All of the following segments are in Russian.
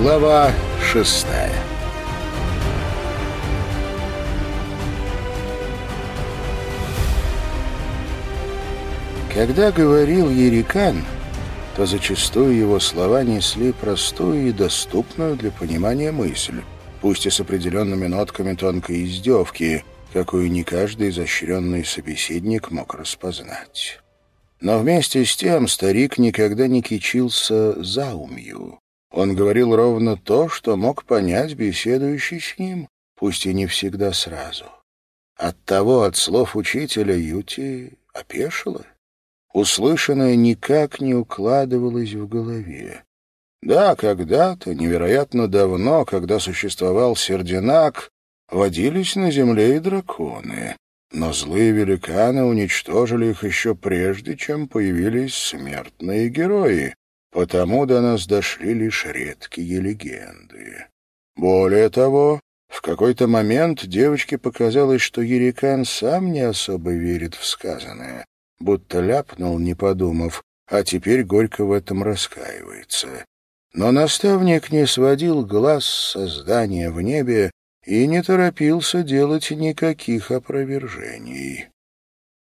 Глава шестая Когда говорил Ерикан, то зачастую его слова несли простую и доступную для понимания мысль, пусть и с определенными нотками тонкой издевки, какую не каждый изощренный собеседник мог распознать. Но вместе с тем старик никогда не кичился заумью. Он говорил ровно то, что мог понять беседующий с ним, пусть и не всегда сразу. Оттого от слов учителя Юти опешило. Услышанное никак не укладывалось в голове. Да, когда-то, невероятно давно, когда существовал Сердинак, водились на земле и драконы, но злые великаны уничтожили их еще прежде, чем появились смертные герои, потому до нас дошли лишь редкие легенды. Более того, в какой-то момент девочке показалось, что Ерикан сам не особо верит в сказанное, будто ляпнул, не подумав, а теперь горько в этом раскаивается. Но наставник не сводил глаз с создания в небе и не торопился делать никаких опровержений.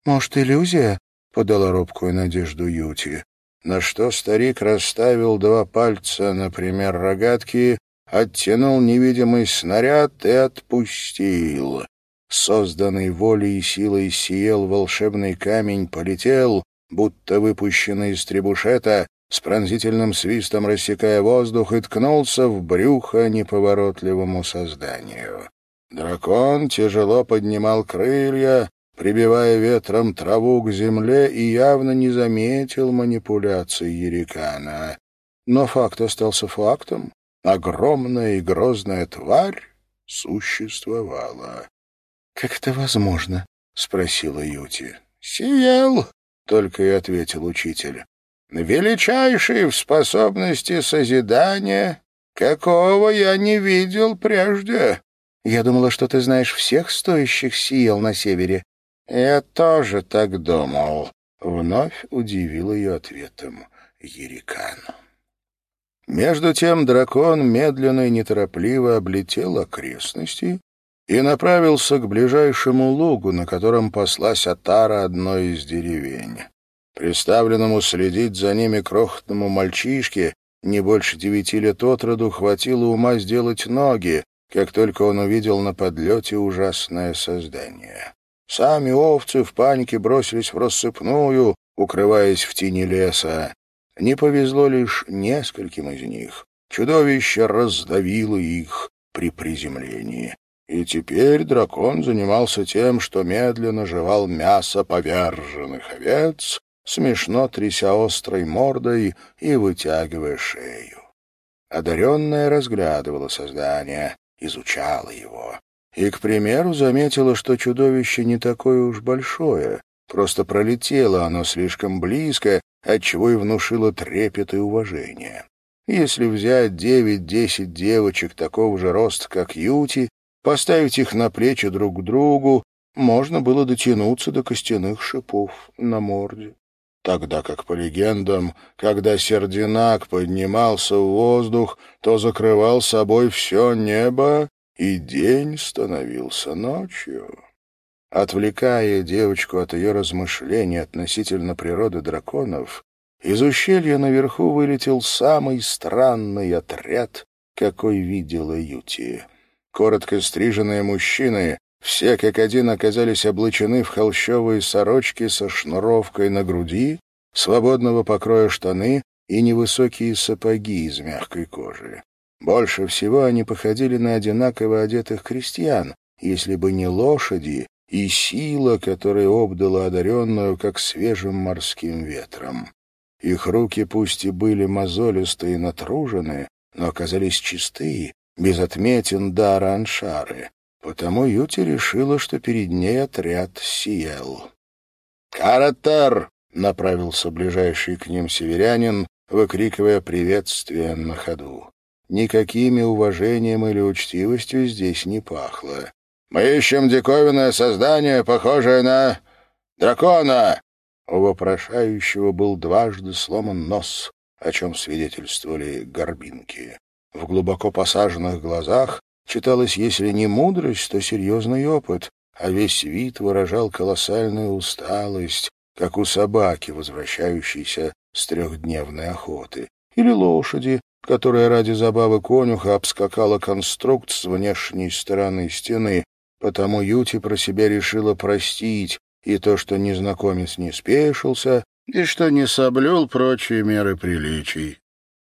«Может, иллюзия?» — подала робкую надежду Юти на что старик расставил два пальца, например, рогатки, оттянул невидимый снаряд и отпустил. Созданный волей и силой сиел волшебный камень полетел, будто выпущенный из требушета, с пронзительным свистом рассекая воздух, и ткнулся в брюхо неповоротливому созданию. Дракон тяжело поднимал крылья, прибивая ветром траву к земле, и явно не заметил манипуляций Ерикана. Но факт остался фактом. Огромная и грозная тварь существовала. — Как это возможно? — спросила Юти. — Сиял, — только и ответил учитель. — Величайший в способности созидания, какого я не видел прежде. — Я думала, что ты знаешь всех стоящих сиел на севере, «Я тоже так думал», — вновь удивил ее ответом Ерикан. Между тем дракон медленно и неторопливо облетел окрестности и направился к ближайшему лугу, на котором паслась отара одной из деревень. Приставленному следить за ними крохотному мальчишке, не больше девяти лет от роду, хватило ума сделать ноги, как только он увидел на подлете ужасное создание. Сами овцы в панике бросились в рассыпную, укрываясь в тени леса. Не повезло лишь нескольким из них. Чудовище раздавило их при приземлении. И теперь дракон занимался тем, что медленно жевал мясо поверженных овец, смешно тряся острой мордой и вытягивая шею. Одаренная разглядывала создание, изучала его и, к примеру, заметила, что чудовище не такое уж большое, просто пролетело оно слишком близко, отчего и внушило трепет и уважение. Если взять девять-десять девочек такого же роста, как Юти, поставить их на плечи друг к другу, можно было дотянуться до костяных шипов на морде. Тогда как, по легендам, когда Сердинак поднимался в воздух, то закрывал собой все небо и день становился ночью. Отвлекая девочку от ее размышлений относительно природы драконов, из ущелья наверху вылетел самый странный отряд, какой видела Юти. Коротко стриженные мужчины, все как один оказались облачены в холщовые сорочки со шнуровкой на груди, свободного покроя штаны и невысокие сапоги из мягкой кожи. Больше всего они походили на одинаково одетых крестьян, если бы не лошади и сила, которая обдала одаренную, как свежим морским ветром. Их руки пусть и были мозолистые и натружены, но оказались чистые, без отметин дара аншары. Потому Юти решила, что перед ней отряд сиял. «Каратер!» — направился ближайший к ним северянин, выкрикивая приветствие на ходу. Никакими уважением или учтивостью здесь не пахло. «Мы ищем диковинное создание, похожее на... дракона!» У вопрошающего был дважды сломан нос, о чем свидетельствовали горбинки. В глубоко посаженных глазах читалось, если не мудрость, то серьезный опыт, а весь вид выражал колоссальную усталость, как у собаки, возвращающейся с трехдневной охоты, или лошади, которая ради забавы конюха обскакала конструкт с внешней стороны стены, потому Юти про себя решила простить и то, что незнакомец не спешился, и что не соблюл прочие меры приличий.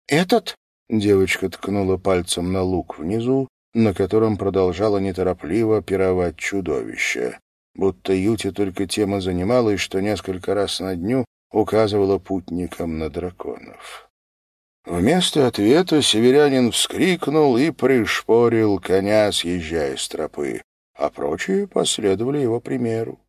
«Этот?» — девочка ткнула пальцем на лук внизу, на котором продолжало неторопливо пировать чудовище. Будто Юти только тема занималась, что несколько раз на дню указывала путникам на драконов. Вместо ответа северянин вскрикнул и пришпорил коня, съезжая с тропы, а прочие последовали его примеру.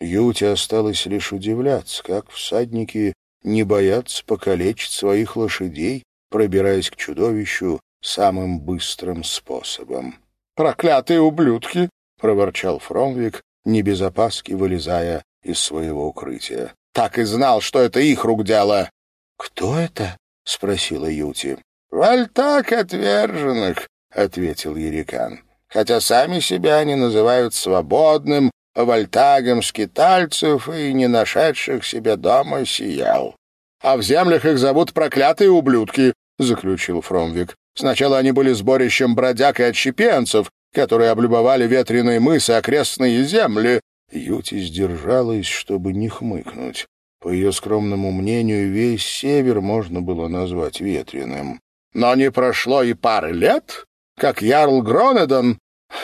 Юте осталось лишь удивляться, как всадники не боятся покалечить своих лошадей, пробираясь к чудовищу самым быстрым способом. «Проклятые ублюдки!» — проворчал Фромвик, не без вылезая из своего укрытия. «Так и знал, что это их рук дело!» «Кто это?» — спросила Юти. «Вальтак отверженных», — ответил Ерикан. «Хотя сами себя они называют свободным, вальтагом скитальцев и не нашедших себе дома сиял. «А в землях их зовут проклятые ублюдки», — заключил Фромвик. «Сначала они были сборищем бродяг и отщепенцев, которые облюбовали ветреные мысы окрестные земли». Юти сдержалась, чтобы не хмыкнуть. По ее скромному мнению, весь север можно было назвать ветреным. Но не прошло и пары лет, как Ярл Гронедон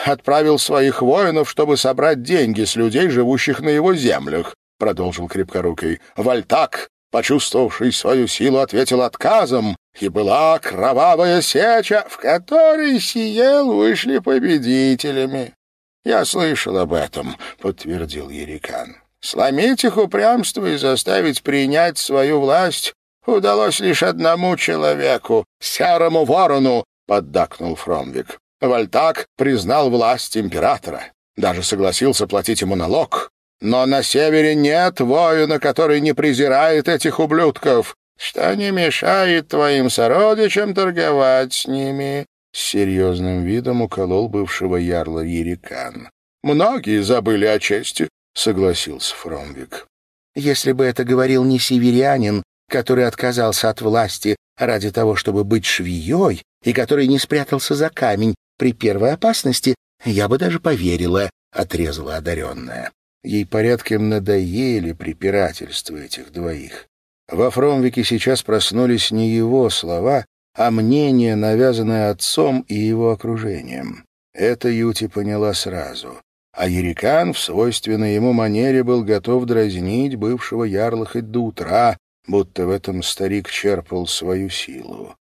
отправил своих воинов, чтобы собрать деньги с людей, живущих на его землях, — продолжил Крепкорукий. Вальтак, почувствовавший свою силу, ответил отказом, и была кровавая сеча, в которой Сиел вышли победителями. — Я слышал об этом, — подтвердил Ерикан. — Сломить их упрямство и заставить принять свою власть удалось лишь одному человеку — Серому Ворону, — поддакнул Фромвик. Вальтак признал власть императора, даже согласился платить ему налог. Но на севере нет воина, который не презирает этих ублюдков, что не мешает твоим сородичам торговать с ними. С серьезным видом уколол бывшего ярла Ерикан. «Многие забыли о чести», — согласился Фромвик. «Если бы это говорил не северянин, который отказался от власти ради того, чтобы быть швеей, и который не спрятался за камень, при первой опасности я бы даже поверила, — отрезала одаренная. Ей порядком надоели препирательства этих двоих. Во Фромвике сейчас проснулись не его слова, а мнение, навязанное отцом и его окружением. Это Юти поняла сразу. А Ерикан в свойственной ему манере был готов дразнить бывшего ярла хоть до утра, будто в этом старик черпал свою силу.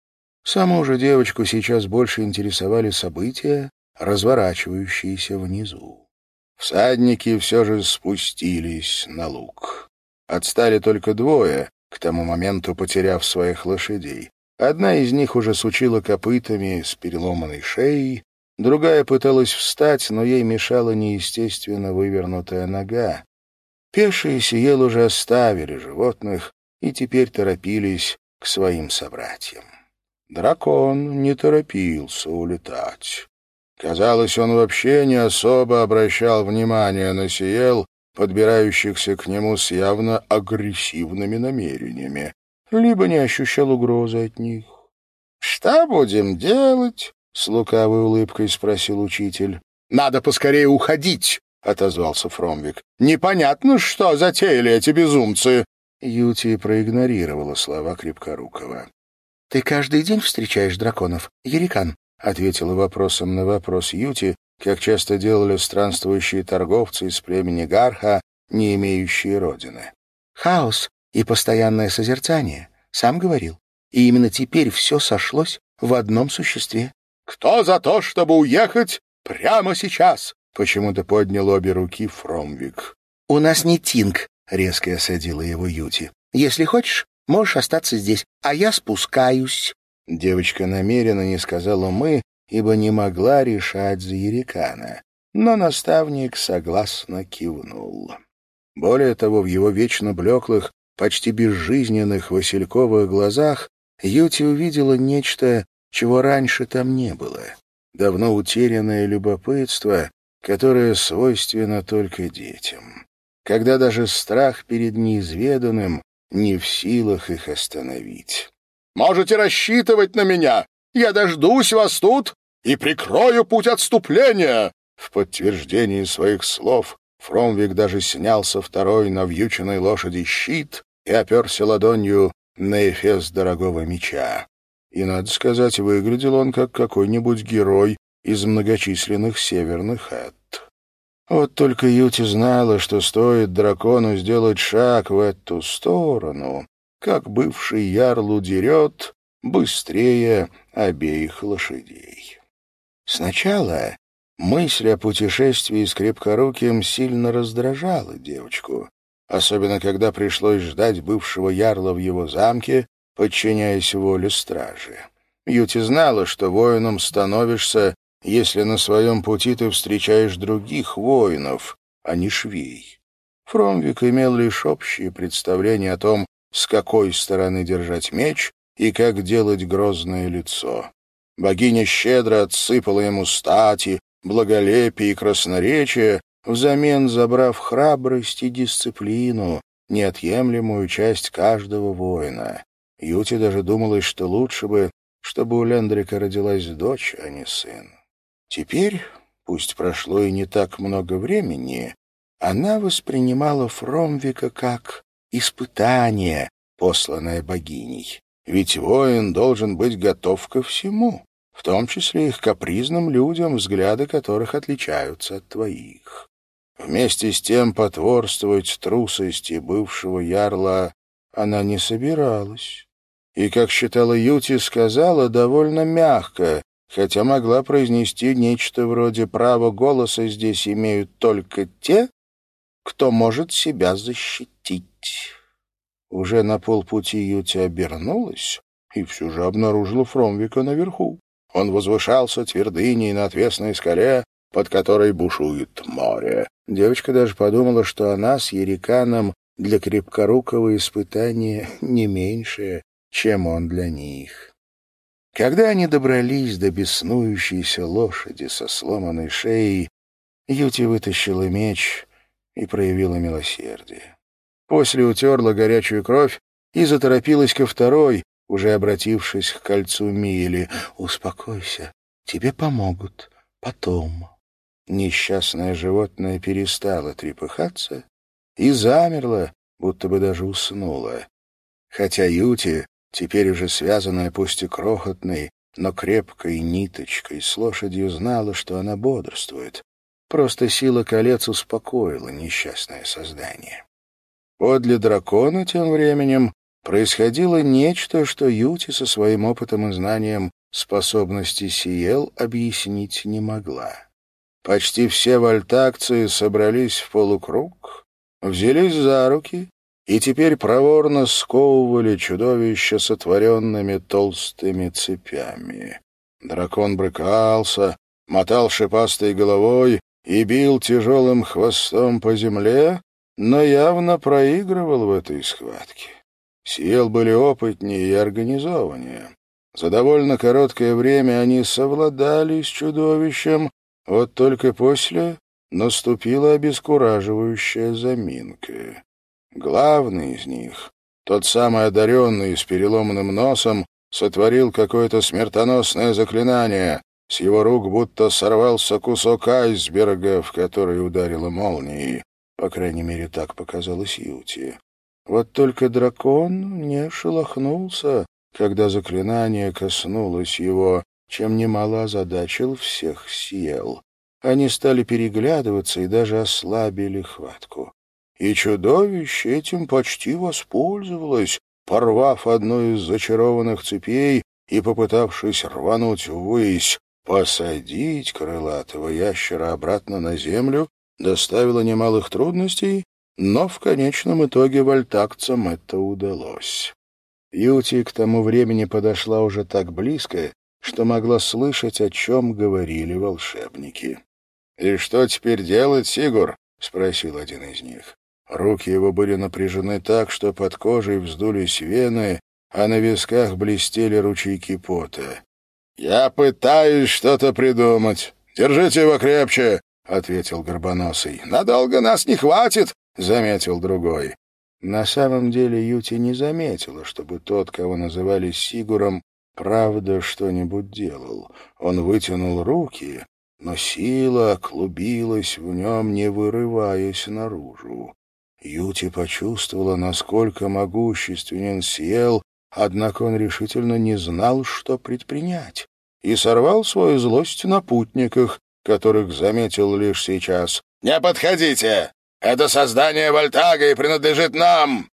Саму же девочку сейчас больше интересовали события, разворачивающиеся внизу. Всадники все же спустились на луг. Отстали только двое, к тому моменту потеряв своих лошадей. Одна из них уже сучила копытами с переломанной шеей, другая пыталась встать, но ей мешала неестественно вывернутая нога. Пешие сиел уже оставили животных и теперь торопились к своим собратьям. Дракон не торопился улетать. Казалось, он вообще не особо обращал внимание на Сиел, подбирающихся к нему с явно агрессивными намерениями, либо не ощущал угрозы от них. — Что будем делать? — с лукавой улыбкой спросил учитель. — Надо поскорее уходить, — отозвался Фромвик. — Непонятно, что затеяли эти безумцы. Юти проигнорировала слова Крепкорукова. «Ты каждый день встречаешь драконов, Ерикан?» — ответила вопросом на вопрос Юти, как часто делали странствующие торговцы из племени Гарха, не имеющие родины. «Хаос и постоянное созерцание, сам говорил. И именно теперь все сошлось в одном существе». «Кто за то, чтобы уехать прямо сейчас?» — почему-то поднял обе руки Фромвик. «У нас не Тинг», — резко осадила его Юти. «Если хочешь, Можешь остаться здесь, а я спускаюсь». Девочка намеренно не сказала «мы», ибо не могла решать за Ерикана. Но наставник согласно кивнул. Более того, в его вечно блеклых, почти безжизненных васильковых глазах Юти увидела нечто, чего раньше там не было. Давно утерянное любопытство, которое свойственно только детям. Когда даже страх перед неизведанным не в силах их остановить. «Можете рассчитывать на меня! Я дождусь вас тут и прикрою путь отступления!» В подтверждении своих слов Фромвик даже снял со второй навьюченной лошади щит и оперся ладонью на эфес дорогого меча. И, надо сказать, выглядел он как какой-нибудь герой из многочисленных северных эд. Вот только Юти знала, что стоит дракону сделать шаг в эту сторону, как бывший ярл удерет быстрее обеих лошадей. Сначала мысль о путешествии с крепкоруким сильно раздражала девочку, особенно когда пришлось ждать бывшего ярла в его замке, подчиняясь воле стражи. Юти знала, что воином становишься, если на своем пути ты встречаешь других воинов, а не швей. Фромвик имел лишь общее представление о том, с какой стороны держать меч и как делать грозное лицо. Богиня щедро отсыпала ему стати, благолепие и красноречие, взамен забрав храбрость и дисциплину, неотъемлемую часть каждого воина. Юти даже думалось, что лучше бы, чтобы у Лендрика родилась дочь, а не сын. Теперь, пусть прошло и не так много времени, она воспринимала Фромвика как испытание, посланное богиней. Ведь воин должен быть готов ко всему, в том числе и к капризным людям, взгляды которых отличаются от твоих. Вместе с тем потворствовать трусости бывшего ярла она не собиралась. И, как считала Юти, сказала довольно мягко, хотя могла произнести нечто вроде «право голоса здесь имеют только те, кто может себя защитить». Уже на полпути Юти обернулась и все же обнаружила Фромвика наверху. Он возвышался твердыней на отвесной скале, под которой бушует море. Девочка даже подумала, что она с Ериканом для крепкорукого испытания не меньшее, чем он для них. Когда они добрались до беснующейся лошади со сломанной шеей, Юти вытащила меч и проявила милосердие. После утерла горячую кровь и заторопилась ко второй, уже обратившись к кольцу Мили. «Успокойся, тебе помогут. Потом». Несчастное животное перестало трепыхаться и замерло, будто бы даже уснуло. Хотя Юти, теперь уже связанная пусть и крохотной, но крепкой ниточкой, с лошадью знала, что она бодрствует. Просто сила колец успокоила несчастное создание. Подле дракона тем временем происходило нечто, что Юти со своим опытом и знанием способности Сиел объяснить не могла. Почти все вольтакции собрались в полукруг, взялись за руки и теперь проворно сковывали чудовище сотворенными толстыми цепями. Дракон брыкался, мотал шипастой головой и бил тяжелым хвостом по земле, но явно проигрывал в этой схватке. Сиел были опытнее и организованнее. За довольно короткое время они совладали с чудовищем, вот только после наступила обескураживающая заминка. Главный из них, тот самый одаренный с переломанным носом, сотворил какое-то смертоносное заклинание. С его рук будто сорвался кусок айсберга, в который ударила молнией. По крайней мере, так показалось Юти. Вот только дракон не шелохнулся, когда заклинание коснулось его, чем немало озадачил всех съел. Они стали переглядываться и даже ослабили хватку. И чудовище этим почти воспользовалось, порвав одну из зачарованных цепей и попытавшись рвануть ввысь, посадить крылатого ящера обратно на землю доставило немалых трудностей но в конечном итоге вольтакцам это удалось. Юти к тому времени подошла уже так близко, что могла слышать, о чем говорили волшебники. «И что теперь делать, Сигур?» — спросил один из них. Руки его были напряжены так, что под кожей вздулись вены, а на висках блестели ручейки пота. «Я пытаюсь что-то придумать. Держите его крепче», — ответил Горбоносый. «Надолго нас не хватит», — заметил другой. На самом деле Юти не заметила, чтобы тот, кого называли Сигуром, правда что-нибудь делал. Он вытянул руки, но сила клубилась в нем, не вырываясь наружу. Юти почувствовала, насколько могущественен Сиел, однако он решительно не знал, что предпринять, и сорвал свою злость на путниках, которых заметил лишь сейчас. «Не подходите! Это создание Вольтага и принадлежит нам!»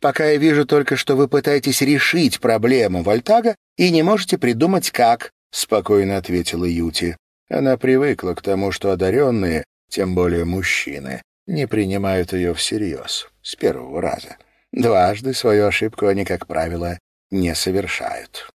«Пока я вижу только, что вы пытаетесь решить проблему Вольтага и не можете придумать, как», — спокойно ответила Юти. Она привыкла к тому, что одаренные, тем более мужчины, не принимают ее всерьез с первого раза. Дважды свою ошибку они, как правило, не совершают.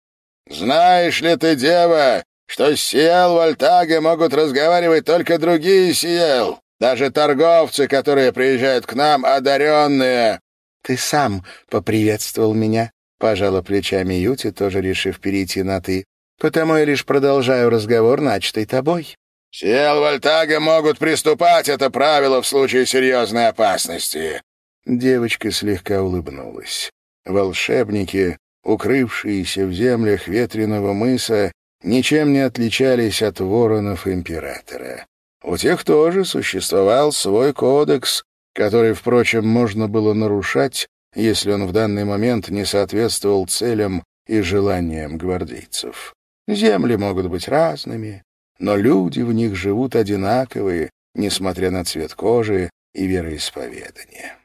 «Знаешь ли ты, дева, что с Сиел Вольтага могут разговаривать только другие Сиел? Даже торговцы, которые приезжают к нам, одаренные!» «Ты сам поприветствовал меня», — пожала плечами Юти, тоже решив перейти на «ты». «Потому я лишь продолжаю разговор, начатый тобой». «Сил Вольтага могут приступать это правило в случае серьезной опасности». Девочка слегка улыбнулась. Волшебники, укрывшиеся в землях ветреного мыса, ничем не отличались от воронов императора. У тех тоже существовал свой кодекс, который, впрочем, можно было нарушать, если он в данный момент не соответствовал целям и желаниям гвардейцев. Земли могут быть разными, но люди в них живут одинаковые, несмотря на цвет кожи и вероисповедание.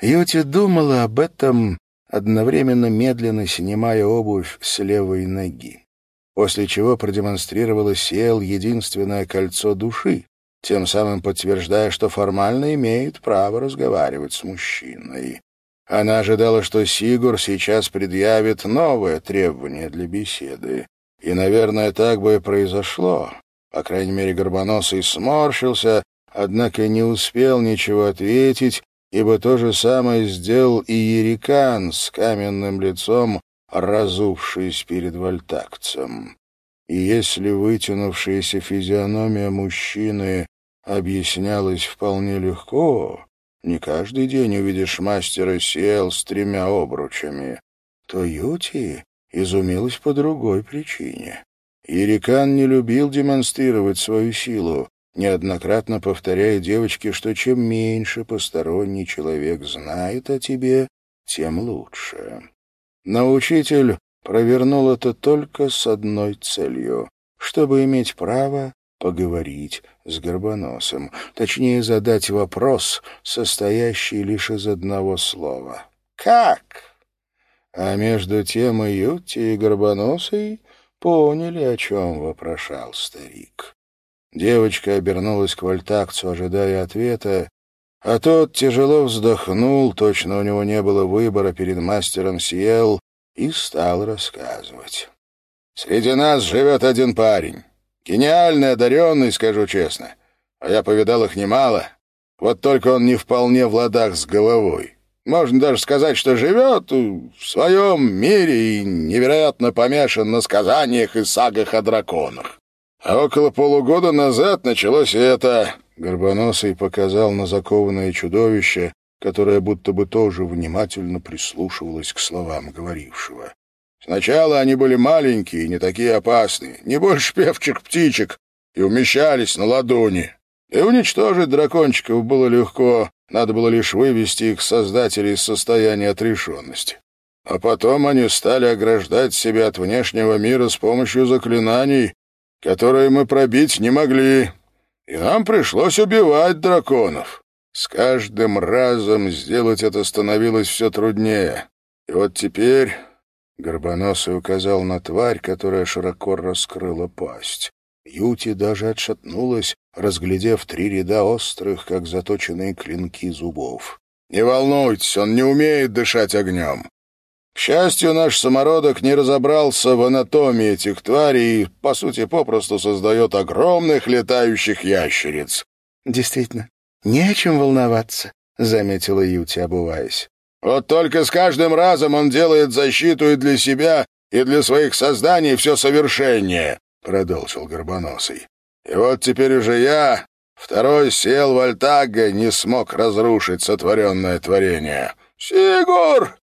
Юти думала об этом, одновременно медленно снимая обувь с левой ноги после чего продемонстрировала Сиэл единственное кольцо души, тем самым подтверждая, что формально имеет право разговаривать с мужчиной. Она ожидала, что Сигур сейчас предъявит новое требование для беседы. И, наверное, так бы и произошло. По крайней мере, Горбоносый сморщился, однако не успел ничего ответить, ибо то же самое сделал и Ерикан с каменным лицом, разувшись перед вольтакцем. И если вытянувшаяся физиономия мужчины объяснялась вполне легко, не каждый день увидишь мастера сел с тремя обручами, то Юти изумилась по другой причине. Ирикан не любил демонстрировать свою силу, неоднократно повторяя девочке, что чем меньше посторонний человек знает о тебе, тем лучше. Но учитель провернул это только с одной целью — чтобы иметь право поговорить с Горбоносом, точнее задать вопрос, состоящий лишь из одного слова. «Как?» А между тем и Ютти, и Горбоносый поняли, о чем вопрошал старик. Девочка обернулась к Вольтакцу, ожидая ответа, а тот тяжело вздохнул, точно у него не было выбора перед мастером Сиел, и стал рассказывать. «Среди нас живет один парень. Гениальный, одаренный, скажу честно. А я повидал их немало. Вот только он не вполне в ладах с головой. Можно даже сказать, что живет в своем мире и невероятно помешан на сказаниях и сагах о драконах. А около полугода назад началось это. Горбоносый показал на закованное чудовище, которое будто бы тоже внимательно прислушивалось к словам говорившего. Сначала они были маленькие и не такие опасные, не больше певчих-птичек, и умещались на ладони. И уничтожить дракончиков было легко, надо было лишь вывести их создателей из состояния отрешенности. А потом они стали ограждать себя от внешнего мира с помощью заклинаний, которые мы пробить не могли, и нам пришлось убивать драконов. С каждым разом сделать это становилось все труднее. И вот теперь Горбоносый указал на тварь, которая широко раскрыла пасть. Юти даже отшатнулась, разглядев три ряда острых, как заточенные клинки зубов. «Не волнуйтесь, он не умеет дышать огнем. К счастью, наш самородок не разобрался в анатомии этих тварей и, по сути, попросту создает огромных летающих ящериц». «Действительно, не о чем волноваться», — заметила Юти, обуваясь. Вот только с каждым разом он делает защиту и для себя, и для своих созданий все совершеннее», — продолжил Горбоносый. «И вот теперь уже я, второй сел Вальтага, не смог разрушить сотворенное творение». «Сигур!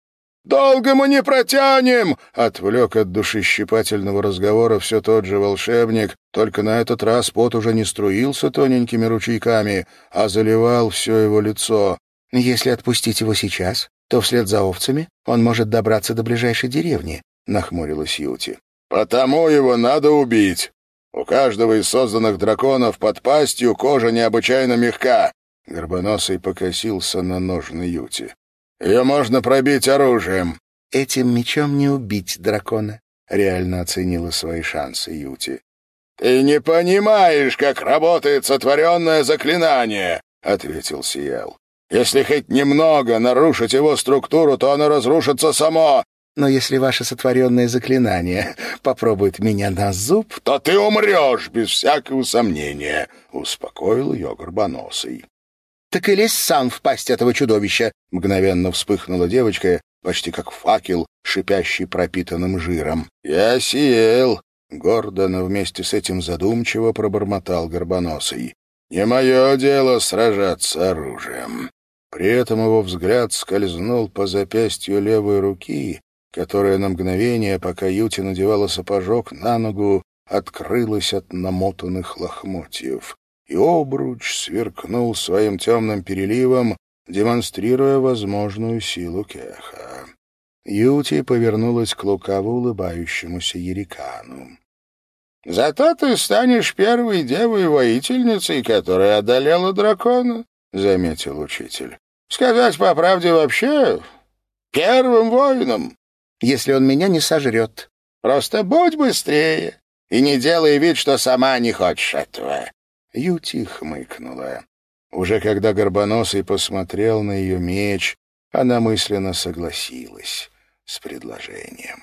Долго мы не протянем!» — отвлек от душещипательного разговора все тот же волшебник, только на этот раз пот уже не струился тоненькими ручейками, а заливал все его лицо. «Если отпустить его сейчас, то вслед за овцами он может добраться до ближайшей деревни», — нахмурилась Юти. «Потому его надо убить. У каждого из созданных драконов под пастью кожа необычайно мягка». Горбоносый покосился на ножны Юти. «Ее можно пробить оружием». «Этим мечом не убить дракона», — реально оценила свои шансы Юти. «Ты не понимаешь, как работает сотворенное заклинание», — ответил Сиял. Если хоть немного нарушить его структуру, то оно разрушится само. Но если ваше сотворенное заклинание попробует меня на зуб, то ты умрешь, без всякого сомнения», — успокоил ее Горбоносый. «Так и лезь сам в пасть этого чудовища!» — мгновенно вспыхнула девочка, почти как факел, шипящий пропитанным жиром. «Я съел!» — гордо, но вместе с этим задумчиво пробормотал Горбоносый. «Не мое дело сражаться оружием. При этом его взгляд скользнул по запястью левой руки, которая на мгновение, пока Юти надевала сапожок на ногу, открылась от намотанных лохмотьев, и обруч сверкнул своим темным переливом, демонстрируя возможную силу Кеха. Юти повернулась к лукаво улыбающемуся Ерикану. «Зато ты станешь первой девой-воительницей, которая одолела дракона», — заметил учитель. — Сказать по правде вообще первым воином. Если он меня не сожрет. Просто будь быстрее и не делай вид, что сама не хочешь этого. Юти хмыкнула. Уже когда Горбоносый посмотрел на ее меч, она мысленно согласилась с предложением.